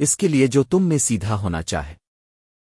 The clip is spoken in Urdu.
اس کے لیے جو تم میں سیدھا ہونا چاہے۔